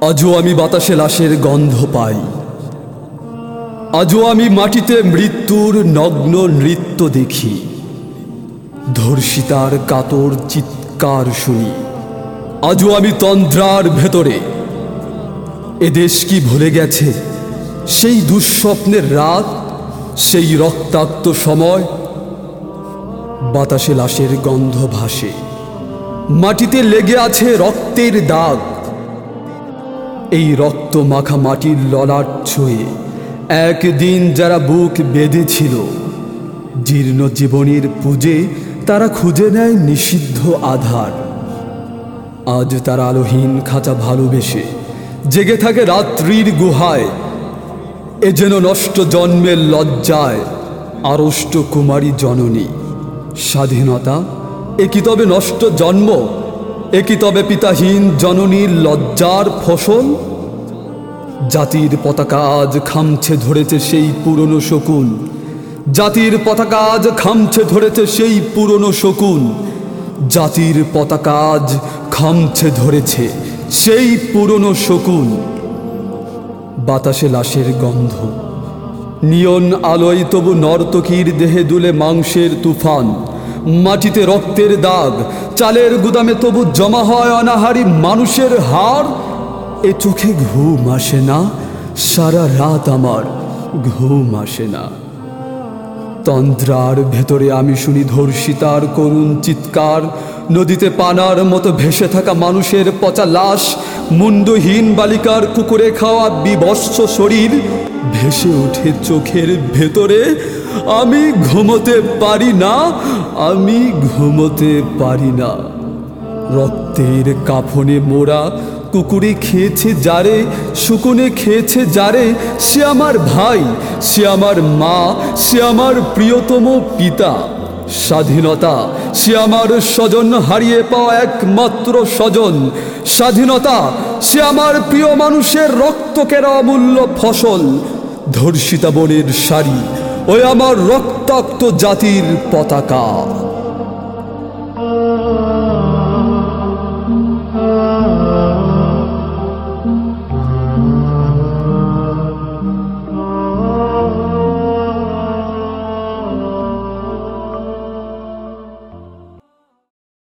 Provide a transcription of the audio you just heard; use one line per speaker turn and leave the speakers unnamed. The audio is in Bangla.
আজও আমি বাতাসে লাশের গন্ধ পাই। আজও আমি মাটিতে মৃত্যুর নগ্ন নৃত্য দেখি। ধর্ষিতার কাতর চিৎকার শুনি। আজও আমি তন্দ্রার ভেতরে। এদেশ কি ভুলে গেছে? সেই দুঃস্বপ্নের রাত, সেই রক্তাক্ত সময়। বাতাসে লাশের গন্ধ ভাসে। মাটিতে লেগে আছে রক্তের দাগ। এই রক্ত মাখা মাটির ললাট ছুঁয়ে একদিন যারা বুক বেঁধেছিল, জীর্ণ জীবনের পুজে তারা খুঁজে নেয় নিষিদ্ধ আধার। আজ তারা আলোহীন খাঁচা ভালোবেসে জেগে থাকে রাত্রির গুহায়, এ যেন নষ্ট জন্মের লজ্জায় আড়ষ্ট কুমারী জননী। স্বাধীনতা, এ কি তবে নষ্ট জন্ম? এ কি তবে পিতাহীন জননীর লজ্জার ফসল? জাতির পতাকা আজ খামছে ধরেছে সেই পুরনো শকুন। জাতির পতাকা আজ খামছে ধরেছে সেই পুরনো শকুন। জাতির পতাকা আজ খামছে ধরেছে সেই পুরনো শকুন। বাতাসে লাশের গন্ধ। নিয়ন আলোয় তবু নর্তকীর দেহে দুলে মাংসের তুফান। মাটিতে রক্তের দাগ, চালের গুদামে তবু জমা হয় অনাহারি মানুষের হাড়, এ চোখে ঘুম আসে না, সারা রাত আমার ঘুম আসে না। তন্দ্রার ভেতরে আমি শুনি ধর্ষিতার করুণ চিৎকার, নদীতে পানার মতো ভেসে থাকা মানুষের পচা লাশ মুন্ডহীন বালিকার কুকুরে খাওয়া বিবস্ত্র শরীর, ভেসে ওঠে চোখের ভেতরে আমি ঘুমোতে পারি না, আমি ঘুমোতে পারি না। রক্তের কাফনে মোড়া কুকুরে খেয়েছে যারে, শুকুনে খেয়েছে যারে, সে আমার ভাই, সে আমার মা, সে আমার প্রিয়তম পিতা। স্বাধীনতা, সে আমার স্বজন হারিয়ে পাওয়া একমাত্র স্বজন। স্বাধীনতা, সে আমার প্রিয় মানুষের রক্ত কেরা অমূল্য ফসল। ধর্ষিতা বনের শাড়ি ওই আমার রক্তাক্ত জাতির পতাকা।